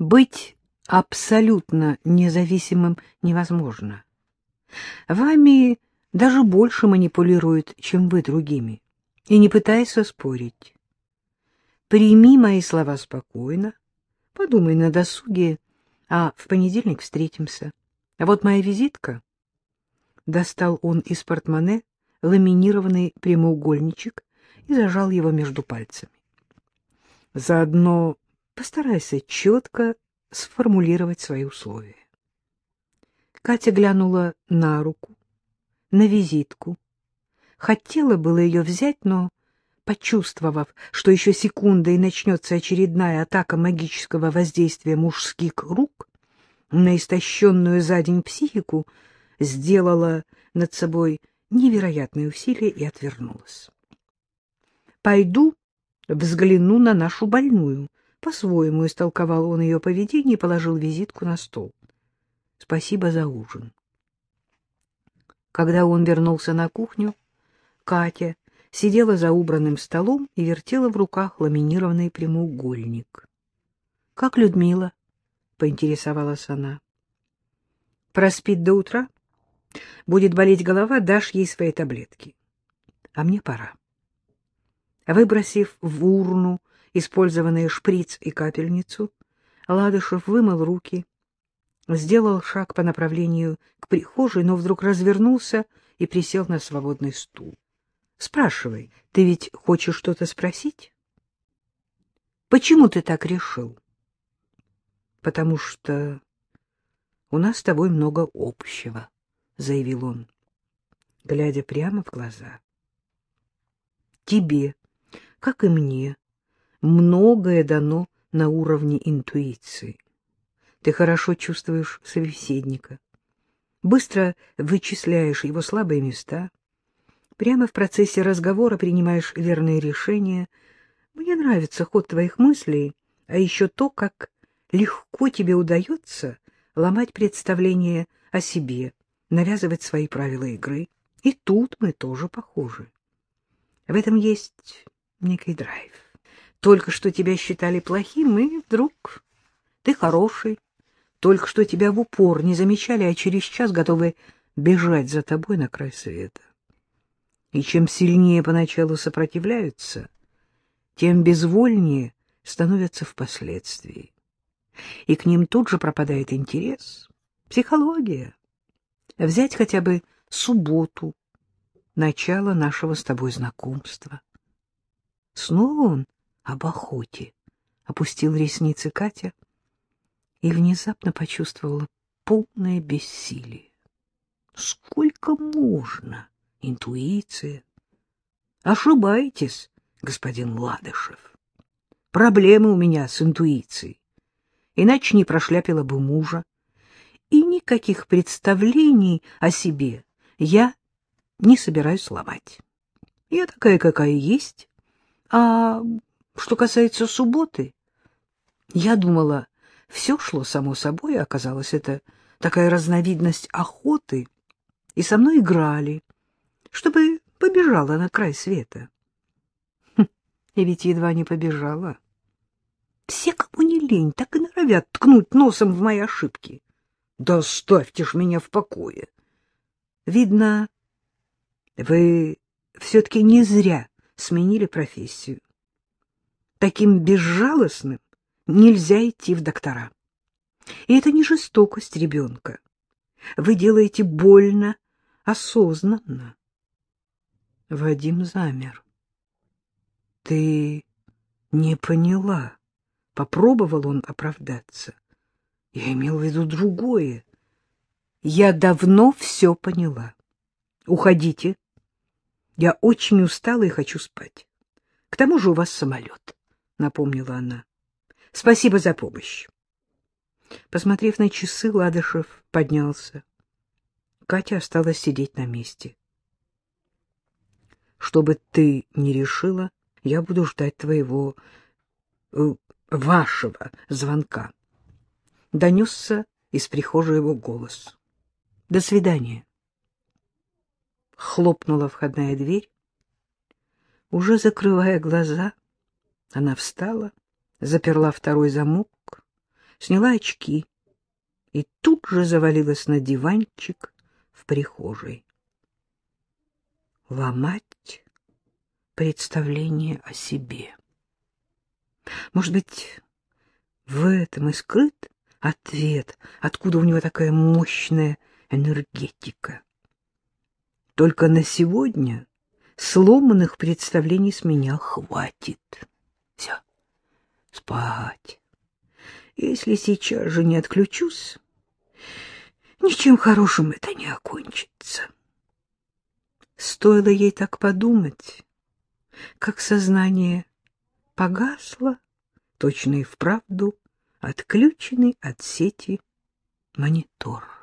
Быть абсолютно независимым невозможно. Вами даже больше манипулируют, чем вы другими, и не пытайся спорить. Прими мои слова спокойно, подумай на досуге, а в понедельник встретимся. А вот моя визитка. Достал он из портмоне ламинированный прямоугольничек и зажал его между пальцами. Заодно постарайся четко сформулировать свои условия. Катя глянула на руку, на визитку. Хотела было ее взять, но, почувствовав, что еще секунда и начнется очередная атака магического воздействия мужских рук на истощенную за день психику, сделала над собой невероятные усилия и отвернулась. «Пойду взгляну на нашу больную», — по-своему истолковал он ее поведение и положил визитку на стол. «Спасибо за ужин». Когда он вернулся на кухню, Катя сидела за убранным столом и вертела в руках ламинированный прямоугольник. — Как Людмила? — поинтересовалась она. — Проспит до утра? Будет болеть голова, дашь ей свои таблетки. А мне пора. Выбросив в урну использованные шприц и капельницу, Ладышев вымыл руки, сделал шаг по направлению к прихожей, но вдруг развернулся и присел на свободный стул. — Спрашивай, ты ведь хочешь что-то спросить? — Почему ты так решил? — Потому что у нас с тобой много общего, — заявил он, глядя прямо в глаза. — Тебе, как и мне, многое дано на уровне интуиции. Ты хорошо чувствуешь собеседника, быстро вычисляешь его слабые места, прямо в процессе разговора принимаешь верные решения. Мне нравится ход твоих мыслей, а еще то, как легко тебе удается ломать представление о себе, навязывать свои правила игры. И тут мы тоже похожи. В этом есть некий драйв. Только что тебя считали плохим, и вдруг ты хороший, только что тебя в упор не замечали, а через час готовы бежать за тобой на край света. И чем сильнее поначалу сопротивляются, тем безвольнее становятся впоследствии. И к ним тут же пропадает интерес, психология. Взять хотя бы субботу, начало нашего с тобой знакомства. Снова он об охоте, опустил ресницы Катя — и внезапно почувствовала полное бессилие. Сколько можно? Интуиция. Ошибаетесь, господин Ладышев. Проблемы у меня с интуицией. Иначе не прошляпила бы мужа. И никаких представлений о себе я не собираюсь ломать. Я такая, какая есть. А что касается субботы, я думала, все шло само собой, а оказалось, это такая разновидность охоты, и со мной играли, чтобы побежала на край света. Хм, и ведь едва не побежала. Все, кому не лень, так и норовят ткнуть носом в мои ошибки. Да оставьте ж меня в покое. Видно, вы все-таки не зря сменили профессию. Таким безжалостным нельзя идти в доктора. И это не жестокость ребенка. Вы делаете больно осознанно. Вадим замер. — Ты не поняла. Попробовал он оправдаться. Я имел в виду другое. Я давно все поняла. Уходите. Я очень устала и хочу спать. К тому же у вас самолет, — напомнила она. Спасибо за помощь. Посмотрев на часы, Ладышев поднялся. Катя осталась сидеть на месте. Что бы ты ни решила, я буду ждать твоего... Э, вашего звонка. Донесся из прихожей его голос. До свидания. Хлопнула входная дверь. Уже закрывая глаза, она встала заперла второй замок, сняла очки и тут же завалилась на диванчик в прихожей. Ломать представление о себе. Может быть, в этом и скрыт ответ, откуда у него такая мощная энергетика. Только на сегодня сломанных представлений с меня хватит. Спать. Если сейчас же не отключусь, ничем хорошим это не окончится. Стоило ей так подумать, как сознание погасло, точно и вправду отключенный от сети монитор.